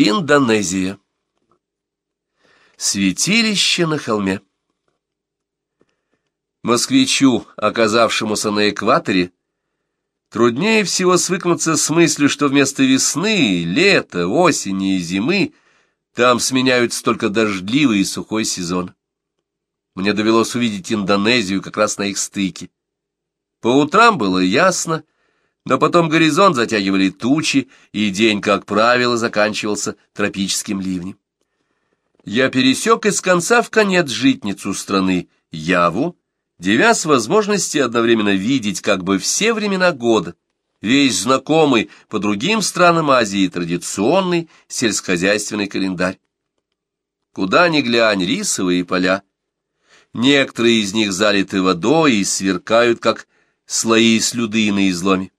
Индонезия. Святилище на холме. Москвичу, оказавшемуся на экваторе, труднее всего свыкнуться с мыслью, что вместо весны, лета, осени и зимы там сменяются только дождливый и сухой сезон. Мне довелось увидеть Индонезию как раз на их стыке. По утрам было ясно, но потом горизонт затягивали тучи, и день, как правило, заканчивался тропическим ливнем. Я пересек из конца в конец житницу страны, Яву, девясь возможности одновременно видеть как бы все времена года, весь знакомый по другим странам Азии традиционный сельскохозяйственный календарь. Куда ни глянь, рисовые поля. Некоторые из них залиты водой и сверкают, как слои слюды на изломе.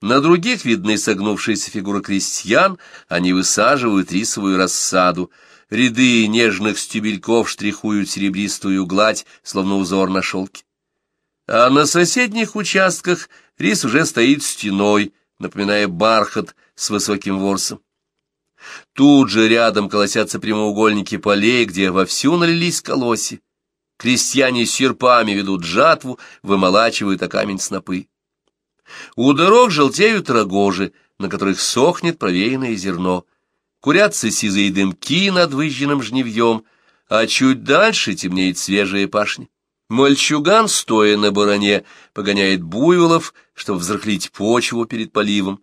На других видны согнувшиеся фигуры крестьян, они высаживают рисовую рассаду. Ряды нежных стебельков штрихуют серебристую гладь, словно узор на шелке. А на соседних участках рис уже стоит стеной, напоминая бархат с высоким ворсом. Тут же рядом колосятся прямоугольники полей, где вовсю налились колоси. Крестьяне с серпами ведут жатву, вымолачивают о камень снопы. У дорог желтеют рогожи, на которых сохнет провеянное зерно. Курятся сизые дымки над выжженным жневьем, а чуть дальше темнеет свежая пашня. Мальчуган, стоя на баране, погоняет буйволов, чтобы взрыхлить почву перед поливом.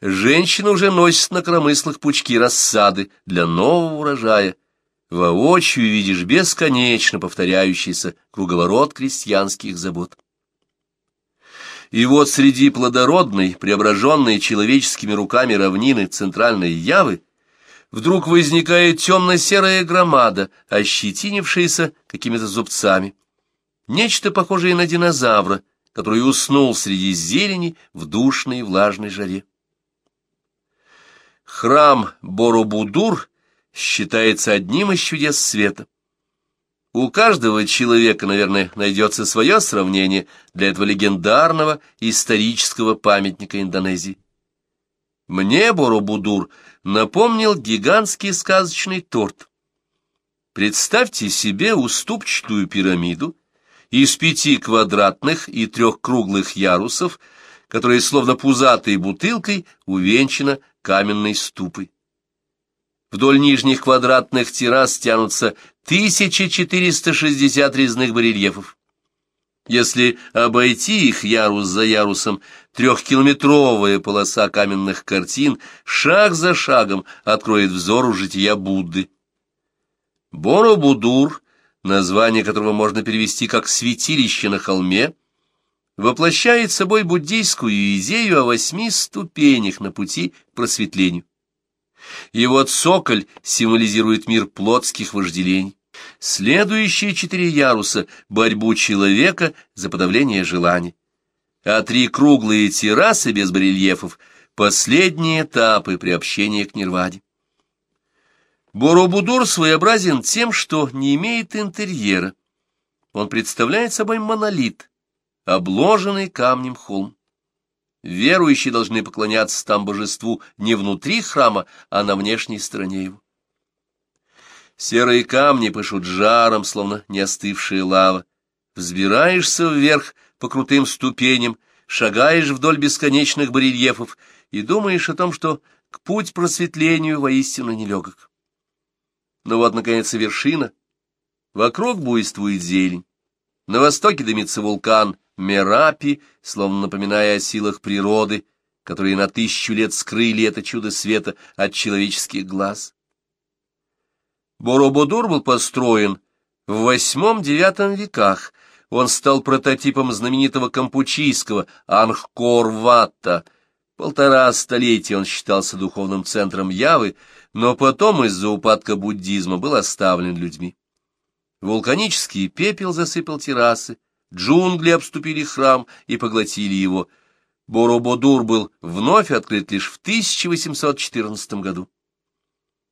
Женщина уже носит на коромыслах пучки рассады для нового урожая. Воочию видишь бесконечно повторяющийся круговорот крестьянских забот. И вот среди плодородной, преображенной человеческими руками равнины центральной Явы вдруг возникает темно-серая громада, ощетинившаяся какими-то зубцами. Нечто похожее на динозавра, который уснул среди зелени в душной влажной жаре. Храм Боробудур считается одним из чудес света. У каждого человека, наверное, найдется свое сравнение для этого легендарного исторического памятника Индонезии. Мне Боробудур напомнил гигантский сказочный торт. Представьте себе уступчатую пирамиду из пяти квадратных и трех круглых ярусов, которая словно пузатой бутылкой увенчана каменной ступой. Вдоль нижних квадратных террас тянутся 1460 резных барельефов. Если обойти их ярус за ярусом, трехкилометровая полоса каменных картин шаг за шагом откроет взору жития Будды. Боробудур, название которого можно перевести как «святилище на холме», воплощает собой буддийскую идею о восьми ступенях на пути к просветлению. Его цоколь символизирует мир плотских вожделений. Следующие четыре яруса — борьбу человека за подавление желаний. А три круглые террасы без барельефов — последние этапы приобщения к нирваде. Боробудур своеобразен тем, что не имеет интерьера. Он представляет собой монолит, обложенный камнем холм. Верующие должны поклоняться там божеству не внутри храма, а на внешней стороне его. Серые камни пышут жаром, словно не остывшая лава. Взбираешься вверх по крутым ступеням, шагаешь вдоль бесконечных барельефов и думаешь о том, что к путь просветлению воистину нелегок. Но вот, наконец, вершина. Вокруг буйствует зелень. На востоке дымится вулкан Мерапи, словно напоминая о силах природы, которые на тысячу лет скрыли это чудо света от человеческих глаз. Борободур был построен в восьмом-девятом веках. Он стал прототипом знаменитого кампучийского Ангкор-Ватта. Полтора столетия он считался духовным центром Явы, но потом из-за упадка буддизма был оставлен людьми. Вулканический пепел засыпал террасы, джунгли обступили храм и поглотили его. Борободур был вновь открыт лишь в 1814 году.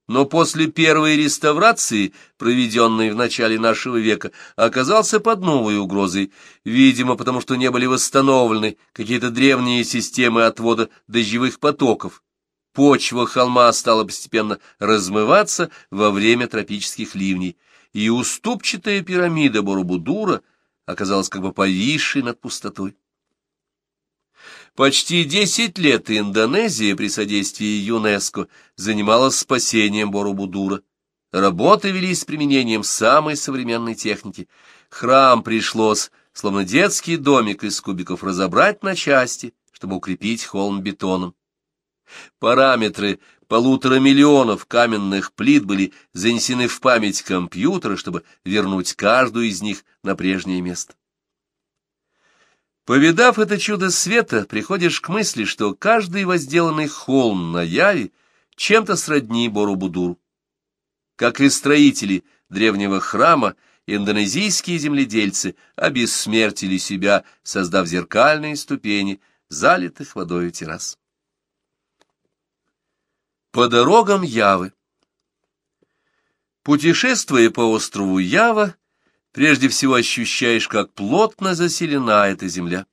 Но после первой реставрации, проведенной в начале нашего века, оказался под новой угрозой, видимо, потому что не были восстановлены какие-то древние системы отвода дождевых потоков, Почва холма стала постепенно размываться во время тропических ливней, и уступчатая пирамида Боробудура оказалась как бы повисшей над пустотой. Почти десять лет Индонезия при содействии ЮНЕСКО занималась спасением Боробудура. Работы велись с применением самой современной техники. Храм пришлось, словно детский домик из кубиков, разобрать на части, чтобы укрепить холм бетоном. Параметры полутора миллионов каменных плит были занесены в память компьютера, чтобы вернуть каждую из них на прежнее место. Повидав это чудо света, приходишь к мысли, что каждый возделанный холм на Яве чем-то сродни Бору-Будуру. Как и строители древнего храма, индонезийские земледельцы обессмертили себя, создав зеркальные ступени, залитых водой террас. По дорогам Явы Путешествуя по острову Ява, прежде всего ощущаешь, как плотно заселена эта земля.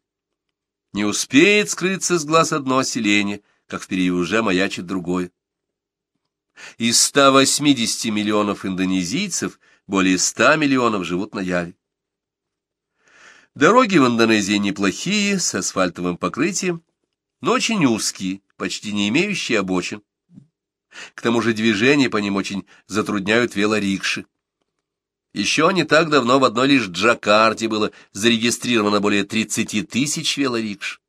Не успеет скрыться с глаз одно селение, как впереди уже маячит другое. Из 180 миллионов индонезийцев более 100 миллионов живут на Яве. Дороги в Индонезии неплохие, с асфальтовым покрытием, но очень узкие, почти не имеющие обочин. К тому же движение по ним очень затрудняют велорикши. Еще не так давно в одной лишь Джакарте было зарегистрировано более 30 тысяч велорикш.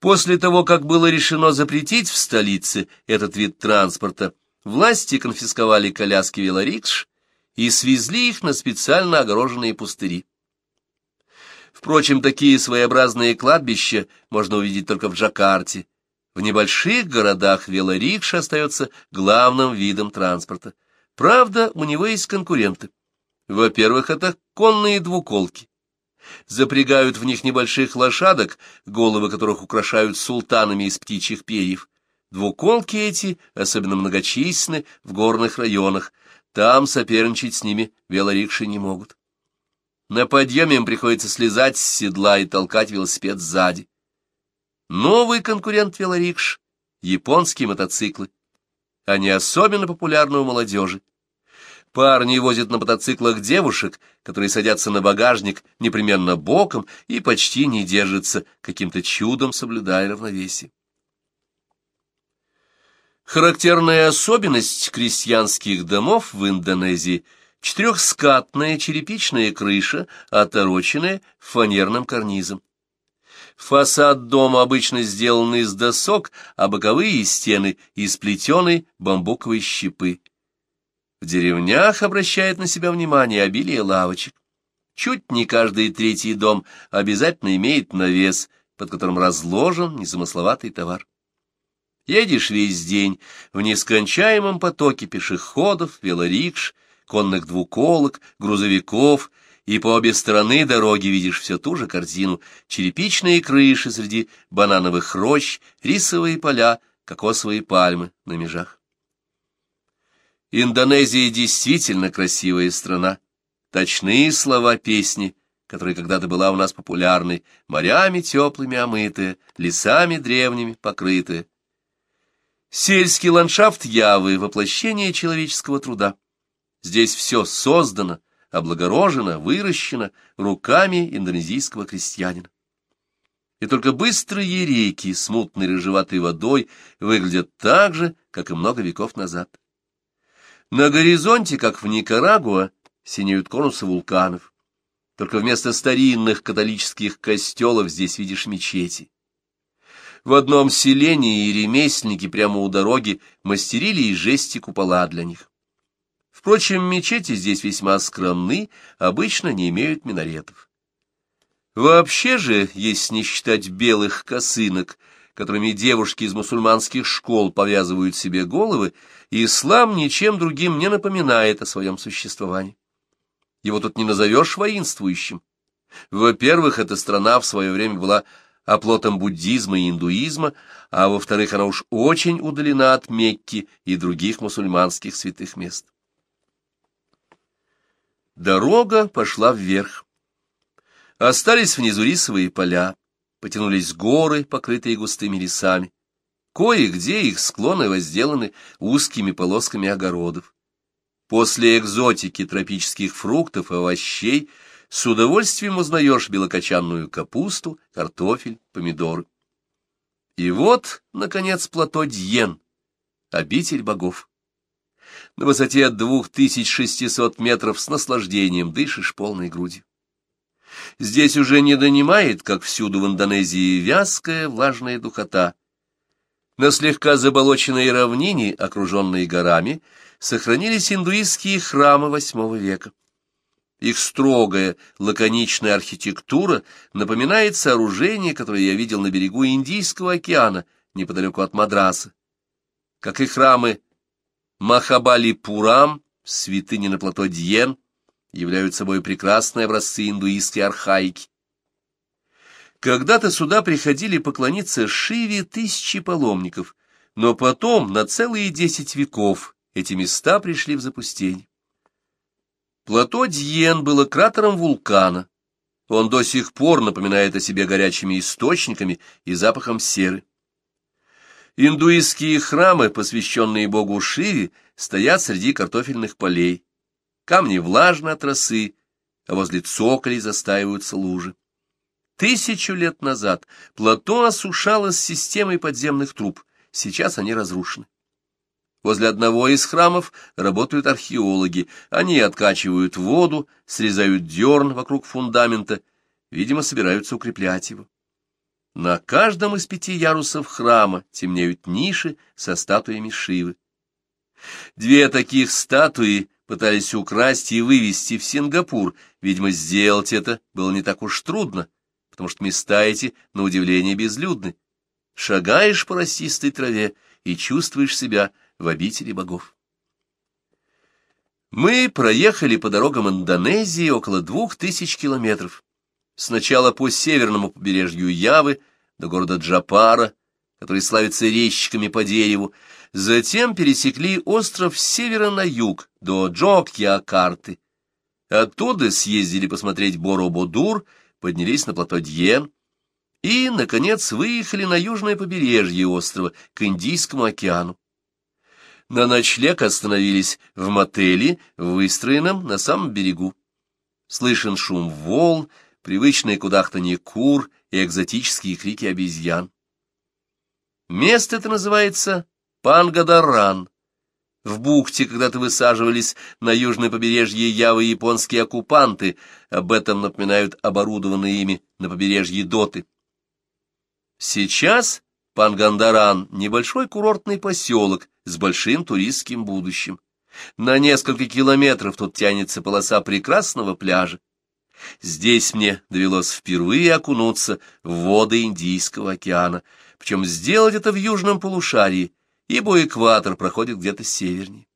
После того, как было решено запретить в столице этот вид транспорта, власти конфисковали коляски велорикш и свезли их на специально огороженные пустыри. Впрочем, такие своеобразные кладбища можно увидеть только в Джакарте. В небольших городах велорикша остается главным видом транспорта. Правда, у него есть конкуренты. Во-первых, это конные двуколки. Запрягают в них небольших лошадок, головы которых украшают султанами из птичьих перьев. Двуколки эти особенно многочисленны в горных районах. Там соперничать с ними велорикши не могут. На подъеме им приходится слезать с седла и толкать велосипед сзади. Новый конкурент велорикш — японские мотоциклы. Они особенно популярны у молодежи. Парни возят на мотоциклах девушек, которые садятся на багажник непременно боком и почти не держатся, каким-то чудом соблюдая равновесие. Характерная особенность крестьянских домов в Индонезии – четырехскатная черепичная крыша, отороченная фанерным карнизом. Фасад дома обычно сделан из досок, а боковые стены — из плетеной бамбуковой щепы. В деревнях обращает на себя внимание обилие лавочек. Чуть не каждый третий дом обязательно имеет навес, под которым разложен незамысловатый товар. Едешь весь день в нескончаемом потоке пешеходов, велорикш, конных двуколок, грузовиков, и по обе стороны дороги видишь все ту же корзину, черепичные крыши среди банановых рощ, рисовые поля, кокосовые пальмы на межах. Индонезия действительно красивая страна. Точные слова песни, которая когда-то была у нас популярной, морями теплыми омытая, лесами древними покрытая. Сельский ландшафт Явы — воплощение человеческого труда. Здесь все создано, облагорожено, выращено руками индонезийского крестьянина. И только быстрые реки с мутной рыжеватой водой выглядят так же, как и много веков назад. На горизонте, как в Никарагуа, синеют конусы вулканов. Только вместо старинных католических костелов здесь видишь мечети. В одном селении ремесленники прямо у дороги мастерили из жести купола для них. Впрочем, мечети здесь весьма скромны, обычно не имеют минаретов. Вообще же, если не считать белых косынок, которыми девушки из мусульманских школ повязывают себе головы, ислам ничем другим не напоминает о своем существовании. Его тут не назовешь воинствующим. Во-первых, эта страна в свое время была оплотом буддизма и индуизма, а во-вторых, она уж очень удалена от Мекки и других мусульманских святых мест. Дорога пошла вверх. Остались внизу рисовые поля потянулись горы, покрытые густыми лесами. Кое-где их склоны возделаны узкими полосками огородов. После экзотики тропических фруктов и овощей с удовольствием узнаешь белокочанную капусту, картофель, помидоры. И вот, наконец, плато Дьен, обитель богов. На высоте 2600 метров с наслаждением дышишь полной грудью. Здесь уже не донимает, как всюду в Индонезии, вязкая влажная духота. На слегка заболоченной равнине, окруженной горами, сохранились индуистские храмы VIII века. Их строгая, лаконичная архитектура напоминает сооружение, которое я видел на берегу Индийского океана, неподалеку от Мадраса. Как и храмы Махабали-Пурам, святыни на плато Дьен, являются собой прекрасные образцы индуистской архаики. Когда-то сюда приходили поклониться Шиве тысячи паломников, но потом на целые десять веков эти места пришли в запустение. Плато Дьен было кратером вулкана. Он до сих пор напоминает о себе горячими источниками и запахом серы. Индуистские храмы, посвященные богу Шиве, стоят среди картофельных полей. Камни влажны от росы, а возле цоколей застаиваются лужи. Тысячу лет назад плато осушалось системой подземных труб, сейчас они разрушены. Возле одного из храмов работают археологи. Они откачивают воду, срезают дерн вокруг фундамента, видимо, собираются укреплять его. На каждом из пяти ярусов храма темнеют ниши со статуями Шивы. Две таких статуи пытались украсть и вывести в Сингапур. Видимо, сделать это было не так уж трудно, потому что места эти, на удивление, безлюдны. Шагаешь по росистой траве и чувствуешь себя в обители богов. Мы проехали по дорогам Индонезии около двух тысяч километров. Сначала по северному побережью Явы до города Джапара, который славится резчиками по дереву, затем пересекли остров с севера на юг до Джокьякарты. Оттуда съездили посмотреть Борободур, поднялись на плато Дьен и, наконец, выехали на южное побережье острова к Индийскому океану. На ночлег остановились в мотеле, выстроенном на самом берегу. Слышен шум волн, привычное кудахтанье кур и экзотические крики обезьян. Место это называется Пангадаран. В бухте когда-то высаживались на южное побережье Явы японские оккупанты, об этом напоминают оборудованные ими на побережье Доты. Сейчас Пангандаран — небольшой курортный поселок с большим туристским будущим. На несколько километров тут тянется полоса прекрасного пляжа. Здесь мне довелось впервые окунуться в воды Индийского океана, причем сделать это в южном полушарии, ибо экватор проходит где-то севернее.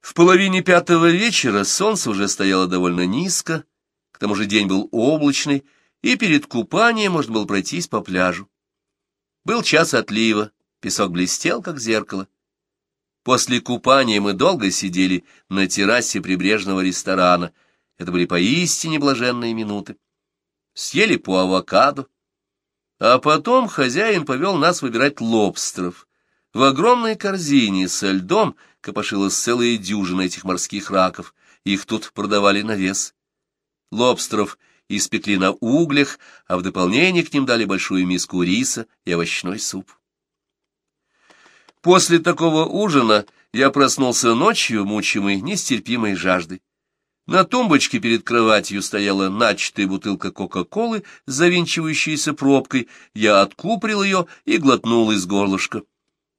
В половине пятого вечера солнце уже стояло довольно низко, к тому же день был облачный, и перед купанием можно было пройтись по пляжу. Был час отлива, песок блестел, как зеркало. После купания мы долго сидели на террасе прибрежного ресторана. Это были поистине блаженные минуты. Съели по авокадо. А потом хозяин повел нас выбирать лобстеров. В огромной корзине со льдом копошилась целая дюжина этих морских раков. Их тут продавали на вес. Лобстеров — испекли на углях, а в дополнение к ним дали большую миску риса и овощной суп. После такого ужина я проснулся ночью, мучимый нестерпимой жаждой. На тумбочке перед кроватью стояла начатая бутылка Кока-Колы с пробкой. Я откуприл ее и глотнул из горлышка.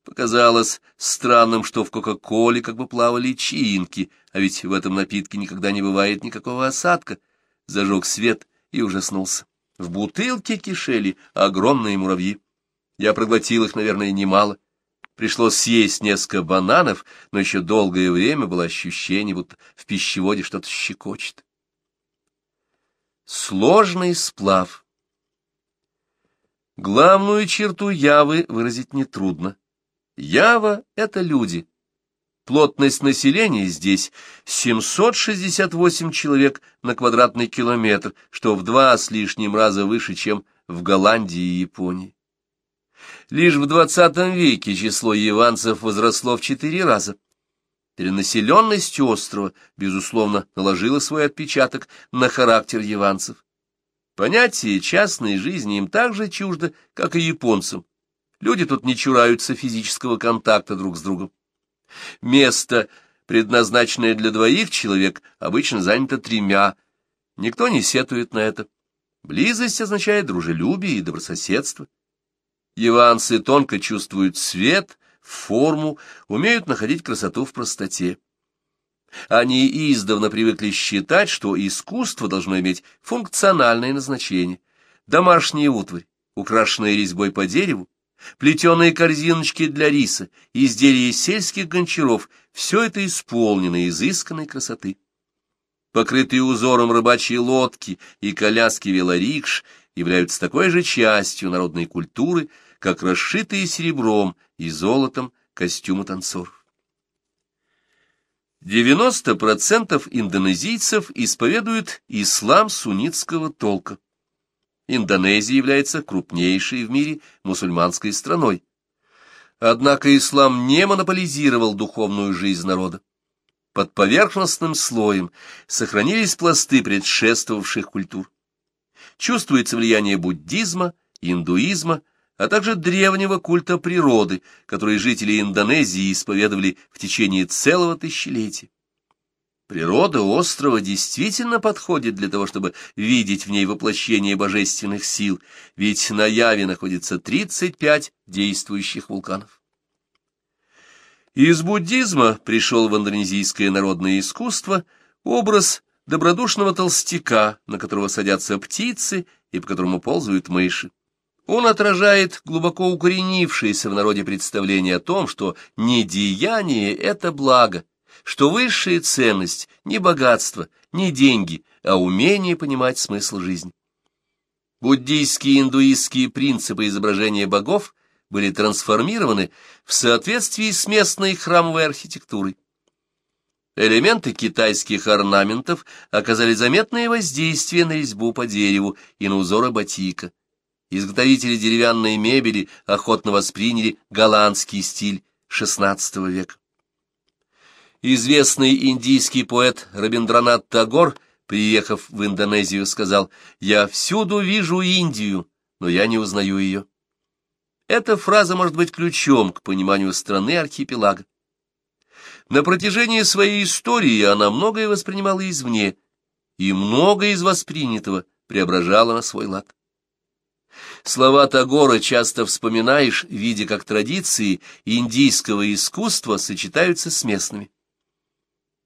Показалось странным, что в Кока-Коле как бы плавали чинки, а ведь в этом напитке никогда не бывает никакого осадка зажег свет и ужаснулся. В бутылке кишели огромные муравьи. Я проглотил их, наверное, немало. Пришлось съесть несколько бананов, но еще долгое время было ощущение, будто в пищеводе что-то щекочет. Сложный сплав. Главную черту Явы выразить нетрудно. Ява — это люди, Плотность населения здесь 768 человек на квадратный километр, что в два с лишним раза выше, чем в Голландии и Японии. Лишь в двадцатом веке число яванцев возросло в четыре раза. Перенаселенность острова, безусловно, наложила свой отпечаток на характер яванцев. Понятие частной жизни им так же чуждо, как и японцам. Люди тут не чураются физического контакта друг с другом. Место, предназначенное для двоих человек, обычно занято тремя. Никто не сетует на это. Близость означает дружелюбие и добрососедство. Яванцы тонко чувствуют свет, форму, умеют находить красоту в простоте. Они издавна привыкли считать, что искусство должно иметь функциональное назначение. Домашняя утварь, украшенная резьбой по дереву, плетеные корзиночки для риса, изделия сельских гончаров — все это исполнено изысканной красоты. Покрытые узором рыбачьи лодки и коляски велорикш являются такой же частью народной культуры, как расшитые серебром и золотом костюмы танцоров. 90% индонезийцев исповедуют ислам суннитского толка. Индонезия является крупнейшей в мире мусульманской страной. Однако ислам не монополизировал духовную жизнь народа. Под поверхностным слоем сохранились пласты предшествовавших культур. Чувствуется влияние буддизма, индуизма, а также древнего культа природы, который жители Индонезии исповедовали в течение целого тысячелетия. Природа острова действительно подходит для того, чтобы видеть в ней воплощение божественных сил, ведь на Яве находится 35 действующих вулканов. Из буддизма пришел в индонезийское народное искусство образ добродушного толстяка, на которого садятся птицы и по которому ползают мыши. Он отражает глубоко укоренившееся в народе представление о том, что недеяние — это благо — что высшая ценность не богатство, не деньги, а умение понимать смысл жизни. Буддийские и индуистские принципы изображения богов были трансформированы в соответствии с местной храмовой архитектурой. Элементы китайских орнаментов оказали заметное воздействие на резьбу по дереву и на узоры батика. Изготовители деревянной мебели охотно восприняли голландский стиль XVI века. Известный индийский поэт Рабиндранат Тагор, приехав в Индонезию, сказал «Я всюду вижу Индию, но я не узнаю ее». Эта фраза может быть ключом к пониманию страны архипелага. На протяжении своей истории она многое воспринимала извне, и многое из воспринятого преображала на свой лад. Слова Тагора часто вспоминаешь, видя, как традиции индийского искусства сочетаются с местными.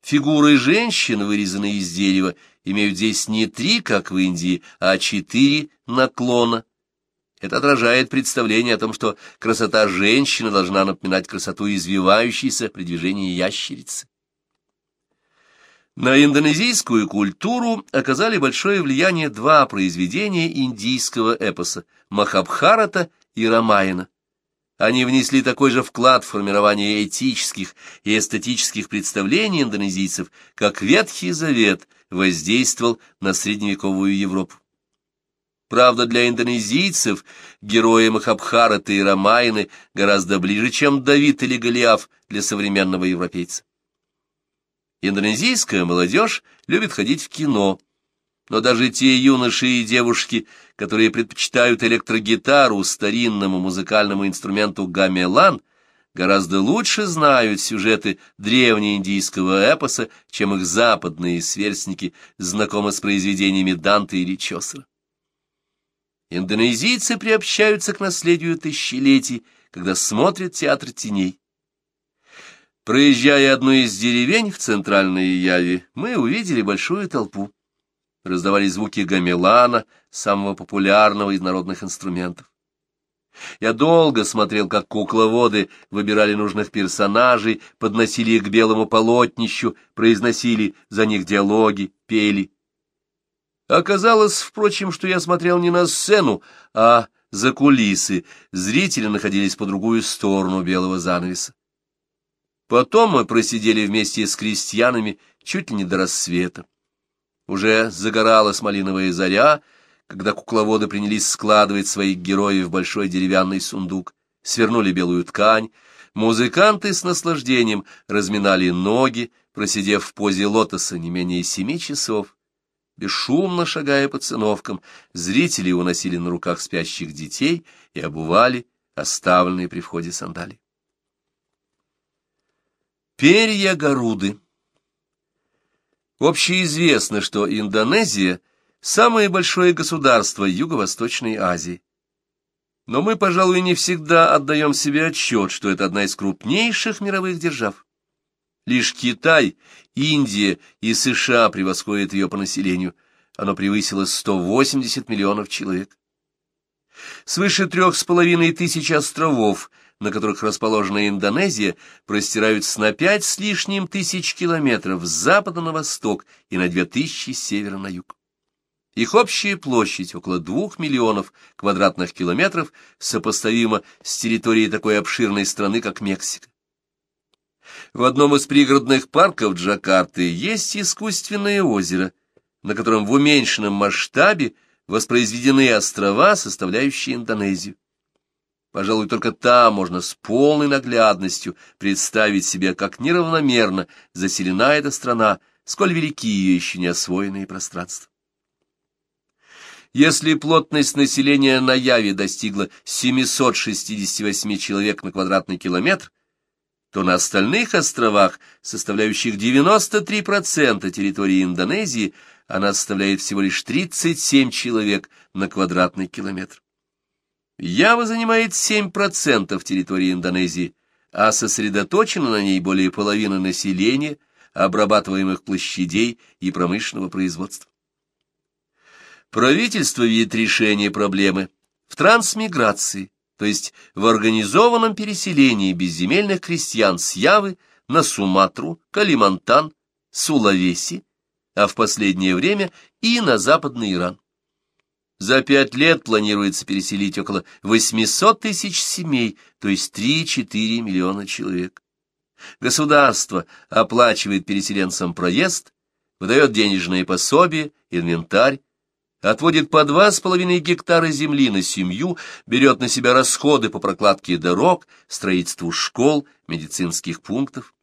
Фигуры женщин, вырезанные из дерева, имеют здесь не три, как в Индии, а четыре наклона. Это отражает представление о том, что красота женщины должна напоминать красоту извивающейся при движении ящерицы. На индонезийскую культуру оказали большое влияние два произведения индийского эпоса – Махабхарата и Рамаяна. Они внесли такой же вклад в формирование этических и эстетических представлений индонезийцев, как Ветхий Завет воздействовал на средневековую Европу. Правда, для индонезийцев герои Махабхараты и Рамайны гораздо ближе, чем Давид или Голиаф для современного европейца. Индонезийская молодежь любит ходить в кино, но даже те юноши и девушки, которые предпочитают электрогитару старинному музыкальному инструменту гамелан, гораздо лучше знают сюжеты древнеиндийского эпоса, чем их западные сверстники знакомы с произведениями Данте или Чосера. Индонезийцы приобщаются к наследию тысячелетий, когда смотрят театр теней. Проезжая одну из деревень в центральной Яве, мы увидели большую толпу раздавались звуки гамелана, самого популярного из народных инструментов. Я долго смотрел, как кукловоды выбирали нужных персонажей, подносили их к белому полотнищу, произносили за них диалоги, пели. Оказалось, впрочем, что я смотрел не на сцену, а за кулисы. Зрители находились по другую сторону белого занавеса. Потом мы просидели вместе с крестьянами чуть ли не до рассвета. Уже загоралась малиновая заря, когда кукловоды принялись складывать своих героев в большой деревянный сундук. свернули белую ткань, музыканты с наслаждением разминали ноги, просидев в позе лотоса не менее семи часов. Бесшумно шагая по циновкам, зрители уносили на руках спящих детей и обували оставленные при входе сандали. Перья Горуды Общеизвестно, что Индонезия – самое большое государство Юго-Восточной Азии. Но мы, пожалуй, не всегда отдаем себе отчет, что это одна из крупнейших мировых держав. Лишь Китай, Индия и США превосходят ее по населению. Оно превысило 180 миллионов человек. Свыше трех с половиной тысяч островов, на которых расположена Индонезия, простираются на пять с лишним тысяч километров с запада на восток и на две тысячи с севера на юг. Их общая площадь около двух миллионов квадратных километров сопоставима с территорией такой обширной страны, как Мексика. В одном из пригородных парков Джакарты есть искусственное озеро, на котором в уменьшенном масштабе воспроизведены острова, составляющие Индонезию. Пожалуй, только там можно с полной наглядностью представить себе, как неравномерно заселена эта страна, сколь велики ее еще не освоенные пространства. Если плотность населения на Яве достигла 768 человек на квадратный километр, то на остальных островах, составляющих 93% территории Индонезии, она составляет всего лишь 37 человек на квадратный километр. Ява занимает 7% территории Индонезии, а сосредоточено на ней более половины населения, обрабатываемых площадей и промышленного производства. Правительство видит решение проблемы в трансмиграции, то есть в организованном переселении безземельных крестьян с Явы на Суматру, Калимантан, Сулавеси, а в последнее время и на Западный Иран. За пять лет планируется переселить около 800 тысяч семей, то есть 3-4 миллиона человек. Государство оплачивает переселенцам проезд, выдает денежные пособия, инвентарь, отводит по два с половиной гектара земли на семью, берет на себя расходы по прокладке дорог, строительству школ, медицинских пунктов.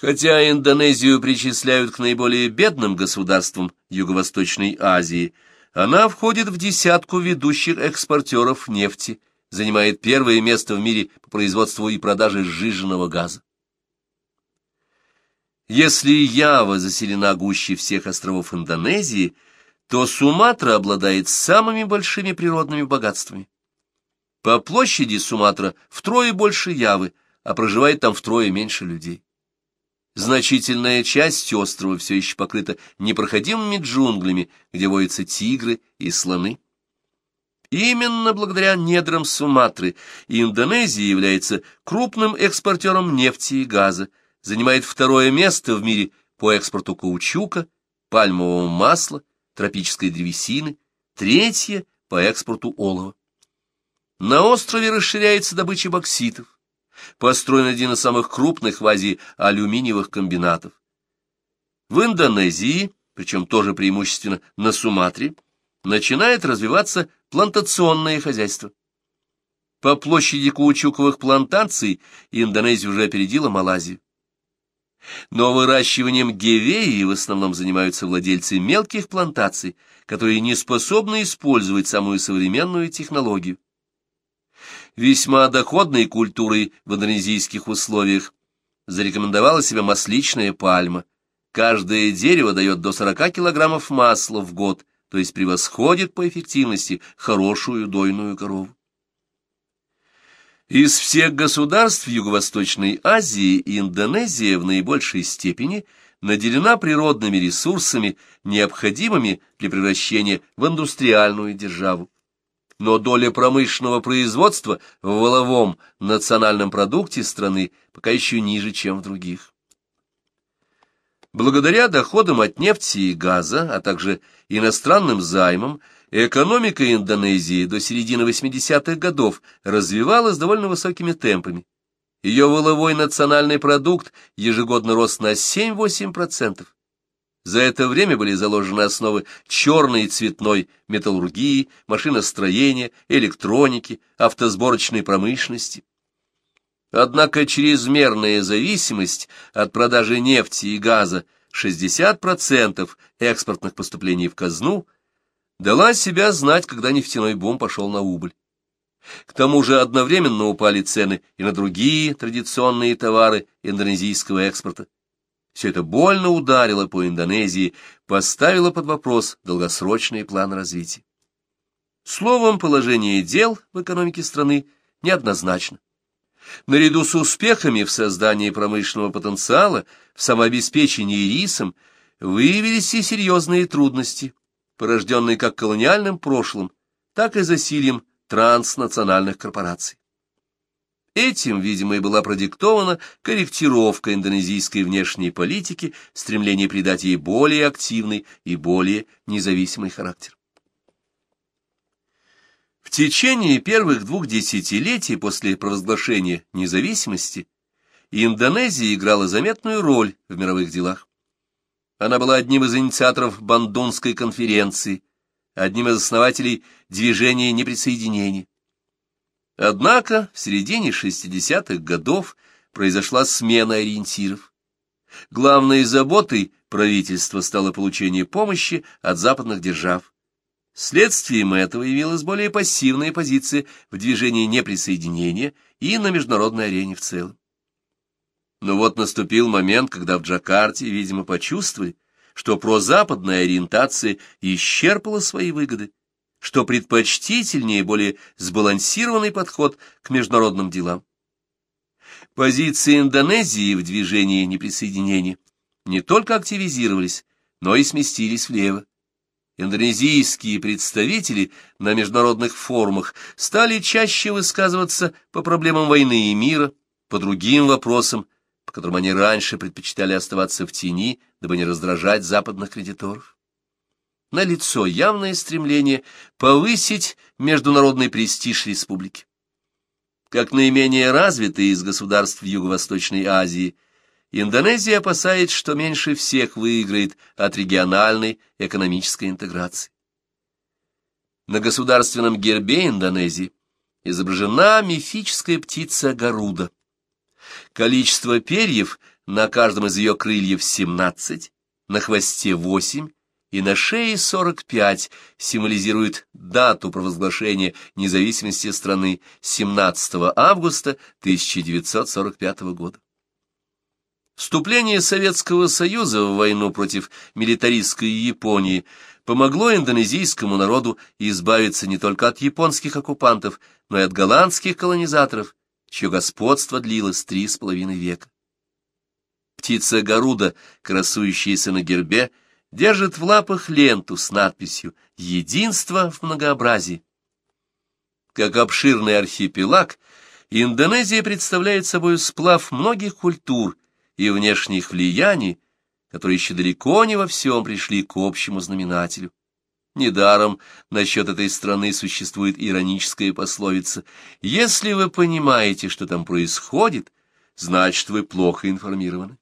Хотя Индонезию причисляют к наиболее бедным государствам Юго-Восточной Азии – она входит в десятку ведущих экспортеров нефти, занимает первое место в мире по производству и продаже сжиженного газа. Если Ява заселена гуще всех островов Индонезии, то Суматра обладает самыми большими природными богатствами. По площади Суматра втрое больше Явы, а проживает там втрое меньше людей. Значительная часть острова все еще покрыта непроходимыми джунглями, где водятся тигры и слоны. Именно благодаря недрам Суматры Индонезия является крупным экспортером нефти и газа, занимает второе место в мире по экспорту каучука, пальмового масла, тропической древесины, третье по экспорту олова. На острове расширяется добыча бокситов, построен один из самых крупных в Азии алюминиевых комбинатов. В Индонезии, причем тоже преимущественно на Суматре, начинает развиваться плантационное хозяйство. По площади каучуковых плантаций Индонезия уже опередила Малайзию. Но выращиванием гевеи в основном занимаются владельцы мелких плантаций, которые не способны использовать самую современную технологию весьма доходной культурой в индонезийских условиях, зарекомендовала себя масличная пальма. Каждое дерево дает до 40 килограммов масла в год, то есть превосходит по эффективности хорошую дойную корову. Из всех государств Юго-Восточной Азии Индонезия в наибольшей степени наделена природными ресурсами, необходимыми для превращения в индустриальную державу но доля промышленного производства в воловом национальном продукте страны пока еще ниже, чем в других. Благодаря доходам от нефти и газа, а также иностранным займам, экономика Индонезии до середины 80-х годов развивалась довольно высокими темпами. Ее воловой национальный продукт ежегодно рос на 7-8%. За это время были заложены основы черной и цветной металлургии, машиностроения, электроники, автосборочной промышленности. Однако чрезмерная зависимость от продажи нефти и газа 60% экспортных поступлений в казну дала себя знать, когда нефтяной бум пошел на убыль. К тому же одновременно упали цены и на другие традиционные товары индонезийского экспорта. Все это больно ударило по Индонезии, поставило под вопрос долгосрочные планы развития. Словом, положение дел в экономике страны неоднозначно. Наряду с успехами в создании промышленного потенциала, в самообеспечении рисом, выявились и серьезные трудности, порожденные как колониальным прошлым, так и засильем транснациональных корпораций. Этим, видимо, и была продиктована корректировка индонезийской внешней политики, стремление придать ей более активный и более независимый характер. В течение первых двух десятилетий после провозглашения независимости Индонезия играла заметную роль в мировых делах. Она была одним из инициаторов Бандунской конференции, одним из основателей движения неприсоединения. Однако в середине 60-х годов произошла смена ориентиров. Главной заботой правительства стало получение помощи от западных держав. Следствием этого явилась более пассивная позиция в движении неприсоединения и на международной арене в целом. Но вот наступил момент, когда в Джакарте, видимо, почувствовали, что прозападная ориентация исчерпала свои выгоды, что предпочтительнее более сбалансированный подход к международным делам. Позиции Индонезии в движении неприсоединения не только активизировались, но и сместились влево. Индонезийские представители на международных форумах стали чаще высказываться по проблемам войны и мира, по другим вопросам, по которым они раньше предпочитали оставаться в тени, дабы не раздражать западных кредиторов налицо явное стремление повысить международный престиж республики. Как наименее развитый из государств Юго-Восточной Азии, Индонезия опасается, что меньше всех выиграет от региональной экономической интеграции. На государственном гербе Индонезии изображена мифическая птица Гаруда. Количество перьев на каждом из ее крыльев 17, на хвосте 8, и на шее 45 символизирует дату провозглашения независимости страны 17 августа 1945 года. Вступление Советского Союза в войну против милитаристской Японии помогло индонезийскому народу избавиться не только от японских оккупантов, но и от голландских колонизаторов, чье господство длилось три с половиной века. Птица Гаруда, красующаяся на гербе, держит в лапах ленту с надписью «Единство в многообразии». Как обширный архипелаг, Индонезия представляет собой сплав многих культур и внешних влияний, которые еще далеко не во всем пришли к общему знаменателю. Недаром насчет этой страны существует ироническая пословица «Если вы понимаете, что там происходит, значит, вы плохо информированы».